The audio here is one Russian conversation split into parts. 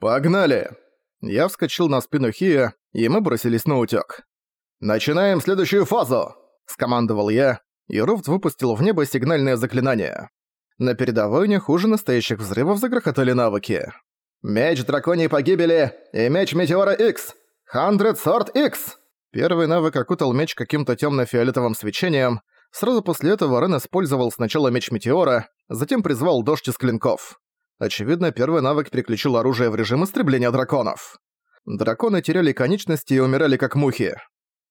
«Погнали!» Я вскочил на спину Хия, и мы бросились на утёк. «Начинаем следующую фазу!» – скомандовал я, и Руфт выпустил в небо сигнальное заклинание. На передовой не хуже настоящих взрывов загрохотали навыки. «Меч драконьей погибели и меч Метеора X! Хандред Сорт X!» Первый навык окутал меч каким-то тёмно-фиолетовым свечением. Сразу после этого Рен использовал сначала меч Метеора, затем призвал дождь из клинков. Очевидно, первый навык переключил оружие в режим истребления драконов. Драконы теряли конечности и умирали как мухи.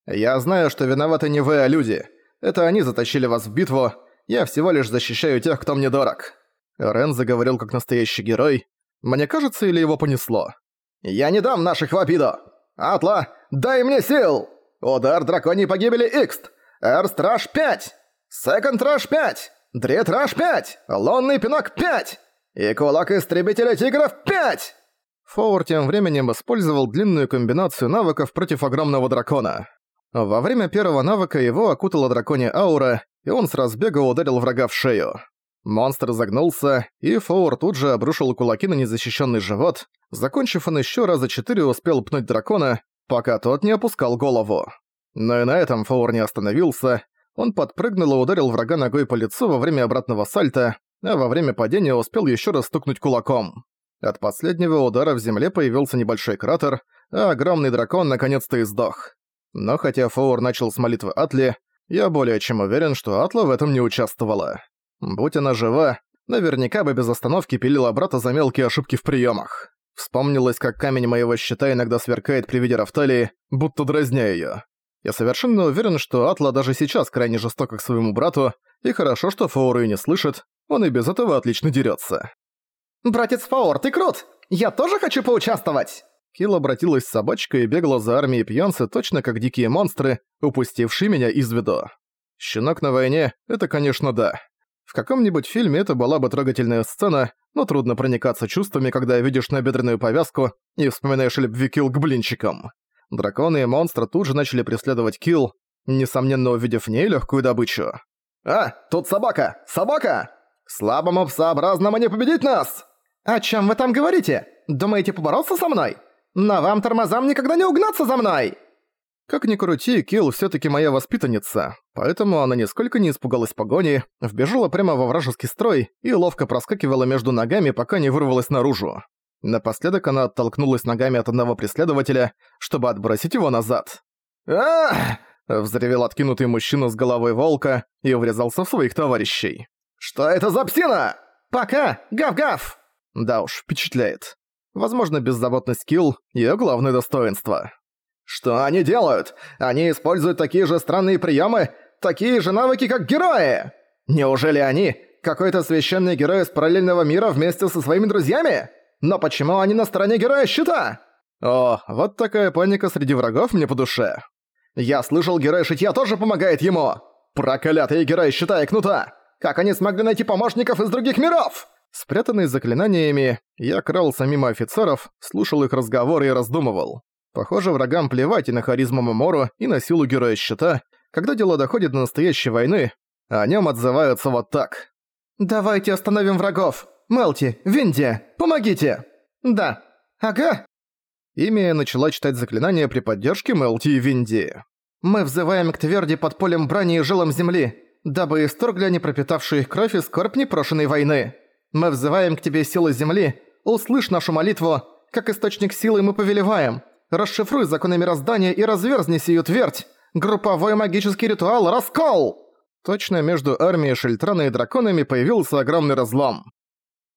«Я знаю, что виноваты не вы, а люди. Это они затащили вас в битву. Я всего лишь защищаю тех, кто мне дорог». Рен заговорил как настоящий герой. Мне кажется, или его понесло? «Я не дам наших в обиду! Атла, дай мне сил! Удар драконьей погибели Икст! Эрстраж 5! Секонд Раш 5! Дрит Раш 5! Лунный пинок 5! И кулак Истребителя Тигров 5!» Фоур тем временем использовал длинную комбинацию навыков против огромного дракона. Во время первого навыка его окутала драконья аура, и он с разбега ударил врага в шею. Монстр загнулся, и Фоур тут же обрушил кулаки на незащищенный живот, закончив он еще раза четыре успел пнуть дракона, пока тот не опускал голову. Но и на этом Фоур не остановился, он подпрыгнул и ударил врага ногой по лицу во время обратного сальта, а во время падения успел еще раз стукнуть кулаком. От последнего удара в земле появился небольшой кратер, а огромный дракон наконец-то издох. Но хотя Фоур начал с молитвы Атли, я более чем уверен, что Атла в этом не участвовала. Будь она жива, наверняка бы без остановки пилила брата за мелкие ошибки в приемах. Вспомнилось, как камень моего щита иногда сверкает при виде Рафталии, будто дразня ее. Я совершенно уверен, что Атла даже сейчас крайне жестока к своему брату, и хорошо, что Фауру и не слышит, он и без этого отлично дерется. «Братец Фаур, ты крут! Я тоже хочу поучаствовать!» Килл обратилась с собачкой и бегала за армией пьянцы точно как дикие монстры, упустившие меня из виду. Щенок на войне — это, конечно, да. В каком-нибудь фильме это была бы трогательная сцена, но трудно проникаться чувствами, когда видишь набедренную повязку и вспоминаешь любви Килл к блинчикам. Драконы и монстры тут же начали преследовать Килл, несомненно увидев в ней легкую добычу. «А, тут собака! Собака! Слабому псообразному не победить нас!» «О чем вы там говорите? Думаете побороться со мной? На вам тормозам никогда не угнаться за мной!» Как ни крути, Килл все таки моя воспитанница, поэтому она нисколько не испугалась погони, вбежала прямо во вражеский строй и ловко проскакивала между ногами, пока не вырвалась наружу. Напоследок она оттолкнулась ногами от одного преследователя, чтобы отбросить его назад. «Ах!» — взревел откинутый мужчина с головой волка и врезался в своих товарищей. «Что это за псина? Пока! Гав-гав!» Да уж, впечатляет. Возможно, беззаботность Килл — её главное достоинство. Что они делают? Они используют такие же странные приемы, такие же навыки, как герои! Неужели они какой-то священный герой из параллельного мира вместе со своими друзьями? Но почему они на стороне героя щита? О, вот такая паника среди врагов мне по душе. Я слышал, герой шитья тоже помогает ему! Проклятые герои щита и кнута! Как они смогли найти помощников из других миров? Спрятанный заклинаниями, я крался мимо офицеров, слушал их разговоры и раздумывал. Похоже, врагам плевать и на харизму Мамору, и на силу героя щита. Когда дело доходит до настоящей войны, о нем отзываются вот так. «Давайте остановим врагов! Мелти, Винди, помогите!» «Да. Ага!» Ими начала читать заклинания при поддержке Мелти и Винди. «Мы взываем к тверди под полем брани и жилам земли, дабы исторгли они пропитавшую их кровь и скорбь непрошенной войны. Мы взываем к тебе силы земли, услышь нашу молитву, как источник силы мы повелеваем, Расшифруй законы мироздания и разверзни сию твердь! Групповой магический ритуал «Раскол!» Точно между армией Шельтрана и драконами появился огромный разлом.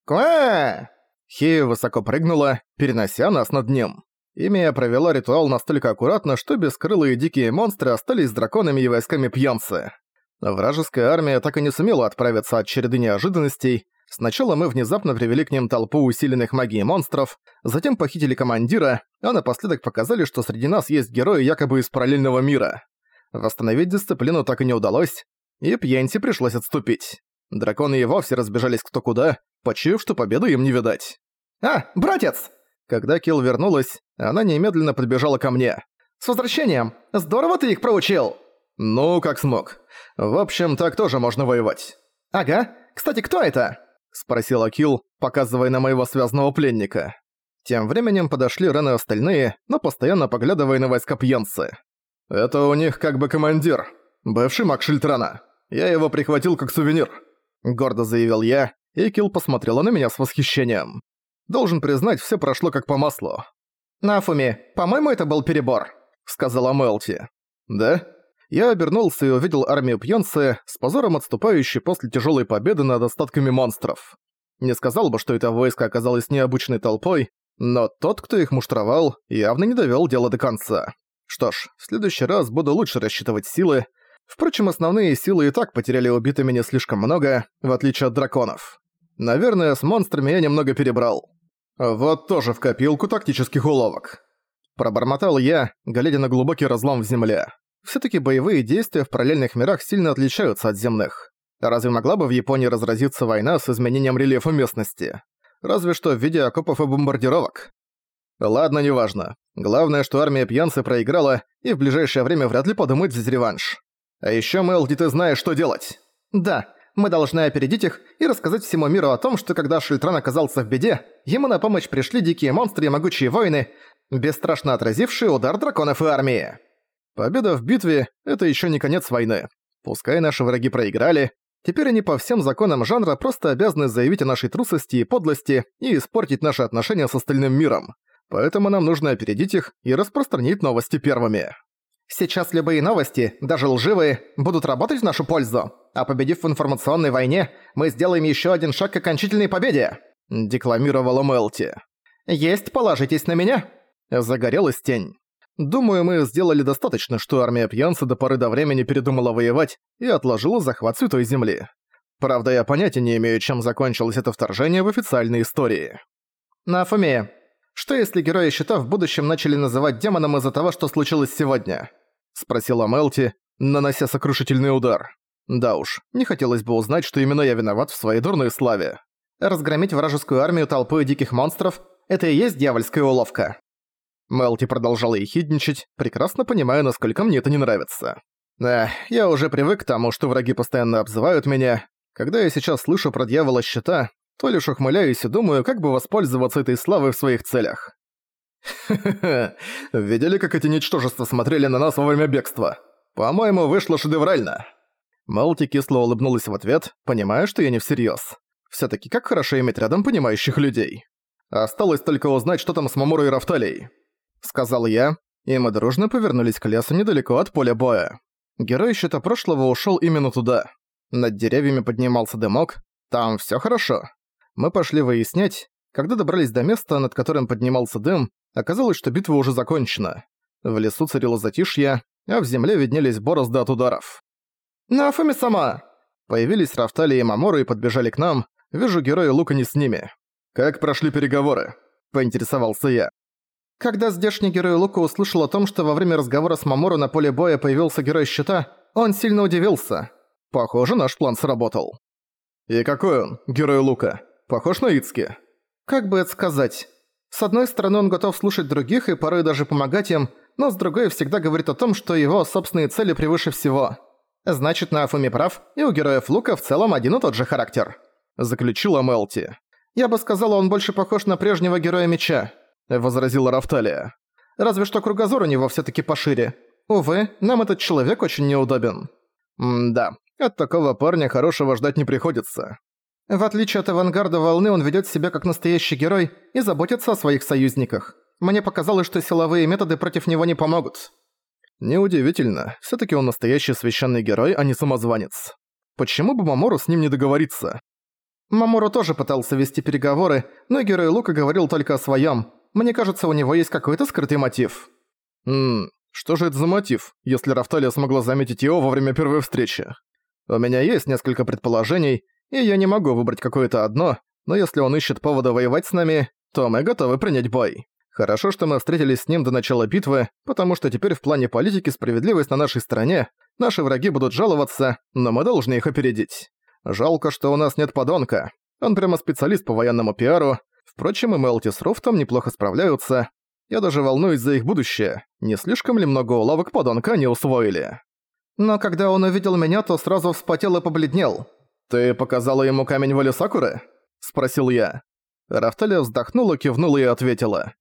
«Куэ!» Хея высоко прыгнула, перенося нас над ним. Имя провела ритуал настолько аккуратно, что бескрылые дикие монстры остались с драконами и войсками пьянцы. Вражеская армия так и не сумела отправиться от череды неожиданностей, Сначала мы внезапно привели к ним толпу усиленных магией монстров, затем похитили командира, а напоследок показали, что среди нас есть герои якобы из параллельного мира. Восстановить дисциплину так и не удалось, и пьянти пришлось отступить. Драконы и вовсе разбежались кто куда, почуяв, что победу им не видать. «А, братец!» Когда Килл вернулась, она немедленно подбежала ко мне. «С возвращением! Здорово ты их проучил!» «Ну, как смог. В общем, так тоже можно воевать». «Ага. Кстати, кто это?» — спросил Акил, показывая на моего связанного пленника. Тем временем подошли Рен и остальные, но постоянно поглядывая на войска пьянцы. «Это у них как бы командир, бывший маг Шильтрана. Я его прихватил как сувенир», — гордо заявил я, и Килл посмотрела на меня с восхищением. Должен признать, все прошло как по маслу. «Нафуми, по-моему, это был перебор», — сказала Мелти. «Да?» Я обернулся и увидел армию пьонцы, с позором отступающей после тяжелой победы над остатками монстров. Не сказал бы, что это войско оказалось необычной толпой, но тот, кто их муштровал, явно не довел дело до конца. Что ж, в следующий раз буду лучше рассчитывать силы. Впрочем, основные силы и так потеряли убитыми не слишком много, в отличие от драконов. Наверное, с монстрами я немного перебрал. Вот тоже в копилку тактических уловок. Пробормотал я, глядя на глубокий разлом в земле. Всё-таки боевые действия в параллельных мирах сильно отличаются от земных. Разве могла бы в Японии разразиться война с изменением рельефа местности? Разве что в виде окопов и бомбардировок. Ладно, неважно. Главное, что армия пьянцы проиграла и в ближайшее время вряд ли подумает взять реванш. А ещё, Мелди, ты знаешь, что делать. Да, мы должны опередить их и рассказать всему миру о том, что когда Шильтран оказался в беде, ему на помощь пришли дикие монстры и могучие воины, бесстрашно отразившие удар драконов и армии. Победа в битве — это ещё не конец войны. Пускай наши враги проиграли, теперь они по всем законам жанра просто обязаны заявить о нашей трусости и подлости и испортить наши отношения с остальным миром. Поэтому нам нужно опередить их и распространить новости первыми. Сейчас любые новости, даже лживые, будут работать в нашу пользу. А победив в информационной войне, мы сделаем еще один шаг к окончательной победе», — декламировала Мелти. «Есть, положитесь на меня». Загорелась тень. Думаю, мы сделали достаточно, что армия пьянца до поры до времени передумала воевать и отложила захват Святой Земли. Правда, я понятия не имею, чем закончилось это вторжение в официальной истории. Нафумия, что если герои щита в будущем начали называть демоном из-за того, что случилось сегодня? — спросила Мелти, нанося сокрушительный удар. Да уж, не хотелось бы узнать, что именно я виноват в своей дурной славе. Разгромить вражескую армию толпой диких монстров — это и есть дьявольская уловка. Мелти продолжала ехидничать, прекрасно понимая, насколько мне это не нравится. Эх, я уже привык к тому, что враги постоянно обзывают меня. Когда я сейчас слышу про дьявола щита, то лишь ухмыляюсь и думаю, как бы воспользоваться этой славой в своих целях. Ха-ха-ха, видели, как эти ничтожества смотрели на нас во время бегства? По-моему, вышло шедеврально. Малти кисло улыбнулась в ответ, понимая, что я не всерьёз. Всё-таки как хорошо иметь рядом понимающих людей. Осталось только узнать, что там с Мамурой и Рафталией. Сказал я, и мы дружно повернулись к лесу недалеко от поля боя. Герой щита прошлого ушёл именно туда. Над деревьями поднимался дымок. Там всё хорошо. Мы пошли выяснять. Когда добрались до места, над которым поднимался дым, Оказалось, что битва уже закончена. В лесу царило затишье, а в земле виднелись борозды от ударов. «Нафуми сама!» Появились Рафтали и Мамору и подбежали к нам. Вижу, герои Лука не с ними. «Как прошли переговоры?» – поинтересовался я. Когда здешний герой Лука услышал о том, что во время разговора с Мамору на поле боя появился герой щита, он сильно удивился. Похоже, наш план сработал. «И какой он, герой Лука? Похож на Ицки?» «Как бы это сказать? С одной стороны, он готов слушать других и порой даже помогать им, но с другой всегда говорит о том, что его собственные цели превыше всего. Значит, на Афуме прав, и у героев Лука в целом один и тот же характер. Заключила Мелти. Я бы сказала, он больше похож на прежнего героя меча, возразила Рафталия. Разве что кругозор у него все таки пошире. Увы, нам этот человек очень неудобен. М-да, от такого парня хорошего ждать не приходится. В отличие от авангарда волны, он ведет себя как настоящий герой и заботится о своих союзниках. Мне показалось, что силовые методы против него не помогут. Неудивительно, все таки он настоящий священный герой, а не самозванец. Почему бы Мамору с ним не договориться? Мамору тоже пытался вести переговоры, но герой Лука говорил только о своем. Мне кажется, у него есть какой-то скрытый мотив. Ммм, что же это за мотив, если Рафталия смогла заметить его во время первой встречи? У меня есть несколько предположений, и я не могу выбрать какое-то одно, но если он ищет повода воевать с нами, то мы готовы принять бой. Хорошо, что мы встретились с ним до начала битвы, потому что теперь в плане политики справедливость на нашей стороне, наши враги будут жаловаться, но мы должны их опередить. Жалко, что у нас нет подонка. Он прямо специалист по военному пиару. Впрочем, и Мелти с Руфтом неплохо справляются. Я даже волнуюсь за их будущее. Не слишком ли много уловок подонка они усвоили? Но когда он увидел меня, то сразу вспотел и побледнел. «Ты показала ему камень воли Сакуры?» – спросил я. Рафталия вздохнула, кивнула и ответила.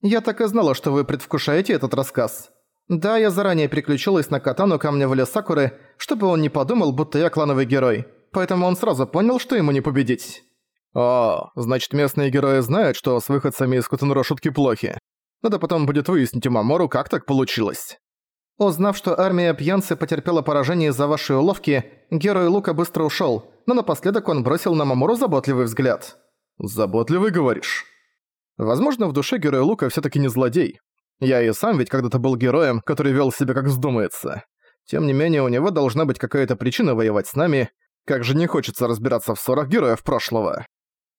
«Я так и знала, что вы предвкушаете этот рассказ. Да, я заранее переключилась на катану камня в лес Сакуры, чтобы он не подумал, будто я клановый герой, поэтому он сразу понял, что ему не победить». «О, значит местные герои знают, что с выходцами из Кутенро шутки плохи. Надо потом будет выяснить у Мамору, как так получилось». Узнав, что армия пьянцы потерпела поражение из-за вашей уловки, герой Лука быстро ушёл, но напоследок он бросил на Мамору заботливый взгляд. «Заботливый, говоришь?» Возможно, в душе героя Лука всё-таки не злодей. Я и сам ведь когда-то был героем, который вел себя как вздумается. Тем не менее, у него должна быть какая-то причина воевать с нами, как же не хочется разбираться в ссорах героев прошлого.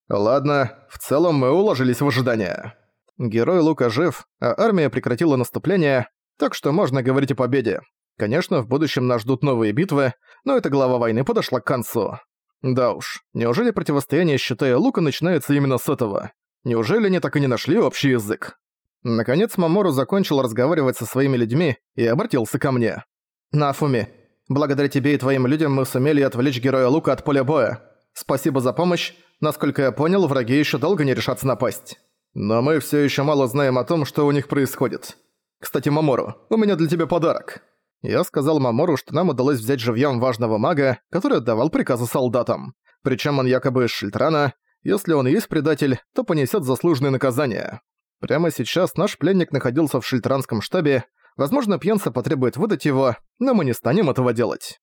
Ладно, в целом мы уложились в ожидание. Герой Лука жив, а армия прекратила наступление, так что можно говорить о победе. Конечно, в будущем нас ждут новые битвы, но эта глава войны подошла к концу. Да уж, неужели противостояние щита лука начинается именно с этого? Неужели они так и не нашли общий язык? Наконец Мамору закончил разговаривать со своими людьми и обратился ко мне. «Нафуми, благодаря тебе и твоим людям мы сумели отвлечь героя Лука от поля боя. Спасибо за помощь. Насколько я понял, враги еще долго не решатся напасть. Но мы все еще мало знаем о том, что у них происходит. «Кстати, Мамору, у меня для тебя подарок». Я сказал Мамору, что нам удалось взять живьем важного мага, который отдавал приказы солдатам. Причем он якобы из Шильтрана. Если он и есть предатель, то понесет заслуженное наказание. Прямо сейчас наш пленник находился в шильтранском штабе. Возможно, пьянца потребует выдать его, но мы не станем этого делать.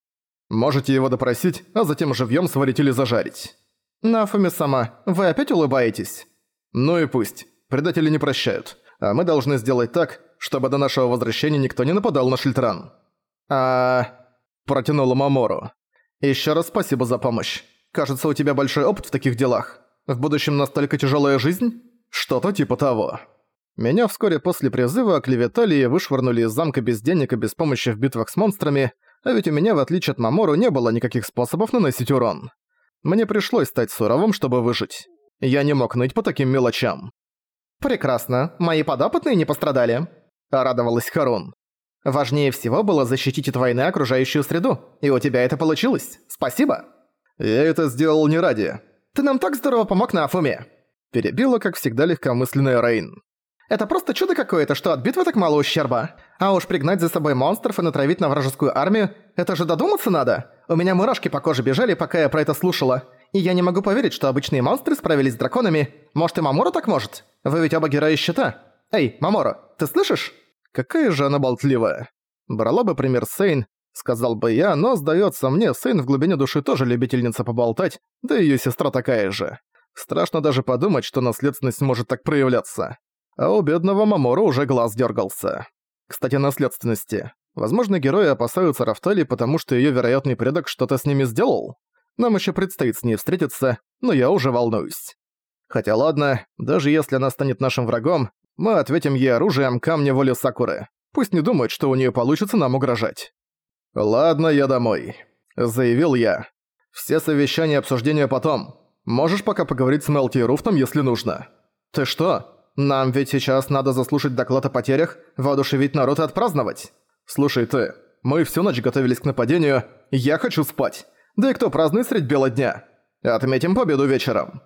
Можете его допросить, а затем живьем сварить или зажарить. Нафуми сама, вы опять улыбаетесь? Ну и пусть. Предатели не прощают. А мы должны сделать так, чтобы до нашего возвращения никто не нападал на Шильтран. А... протянула Мамору. Еще раз спасибо за помощь. Кажется, у тебя большой опыт в таких делах. В будущем настолько тяжелая жизнь? Что-то типа того. Меня вскоре после призыва оклеветали и вышвырнули из замка без денег и без помощи в битвах с монстрами, а ведь у меня, в отличие от Мамору, не было никаких способов наносить урон. Мне пришлось стать суровым, чтобы выжить. Я не мог ныть по таким мелочам. «Прекрасно. Мои подопытные не пострадали», — радовалась Харун. «Важнее всего было защитить от войны окружающую среду, и у тебя это получилось. Спасибо!» «Я это сделал не ради. Ты нам так здорово помог на Афуме!» Перебила, как всегда, легкомысленная Рейн. «Это просто чудо какое-то, что от битвы так мало ущерба. А уж пригнать за собой монстров и натравить на вражескую армию, это же додуматься надо. У меня мурашки по коже бежали, пока я про это слушала. И я не могу поверить, что обычные монстры справились с драконами. Может, и Мамора так может? Вы ведь оба герои щита. Эй, Мамора, ты слышишь? Какая же она болтливая. Брала бы пример Сейн, сказал бы я, но, сдается мне, Сейн в глубине души тоже любительница поболтать, да и её сестра такая же. Страшно даже подумать, что наследственность может так проявляться. А у бедного Мамора уже глаз дергался. Кстати, наследственности. Возможно, герои опасаются Рафтали, потому что её вероятный предок что-то с ними сделал. Нам ещё предстоит с ней встретиться, но я уже волнуюсь. Хотя ладно, даже если она станет нашим врагом, мы ответим ей оружием камня воли Сакуры. Пусть не думает, что у неё получится нам угрожать. «Ладно, я домой», — заявил я. «Все совещания и обсуждения потом. Можешь пока поговорить с Мелти и Руфтом, если нужно». «Ты что? Нам ведь сейчас надо заслушать доклад о потерях, воодушевить народ и отпраздновать». «Слушай ты, мы всю ночь готовились к нападению, я хочу спать. Да и кто празднует средь бела дня? Отметим победу вечером».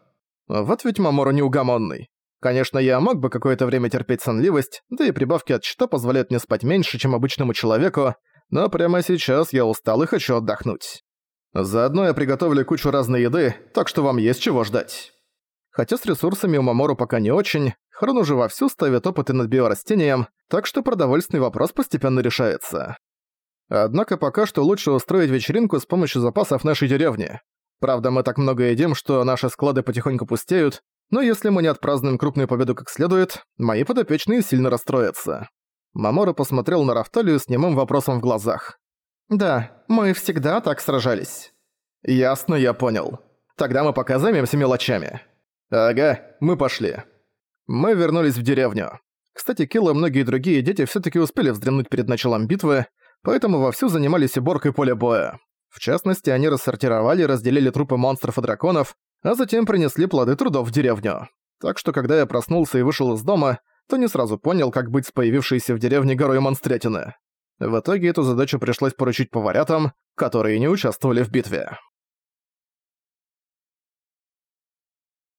Вот ведь Мамору неугомонный. Конечно, я мог бы какое-то время терпеть сонливость, да и прибавки от счета позволяют мне спать меньше, чем обычному человеку, но прямо сейчас я устал и хочу отдохнуть. Заодно я приготовлю кучу разной еды, так что вам есть чего ждать. Хотя с ресурсами у Мамору пока не очень, Хрон уже вовсю ставит опыты над биорастением, так что продовольственный вопрос постепенно решается. Однако пока что лучше устроить вечеринку с помощью запасов нашей деревни. Правда, мы так много едим, что наши склады потихоньку пустеют, но если мы не отпразднуем крупную победу как следует, мои подопечные сильно расстроятся. Мамора посмотрел на Рафталию с немым вопросом в глазах. «Да, мы всегда так сражались». «Ясно, я понял. Тогда мы пока займемся мелочами». «Ага, мы пошли». Мы вернулись в деревню. Кстати, Килл и многие другие дети все таки успели вздремнуть перед началом битвы, поэтому вовсю занимались уборкой поля боя. В частности, они рассортировали и разделили трупы монстров и драконов, а затем принесли плоды трудов в деревню. Так что, когда я проснулся и вышел из дома, то не сразу понял, как быть с появившейся в деревне горой монстрятины. В итоге эту задачу пришлось поручить поварятам, которые не участвовали в битве.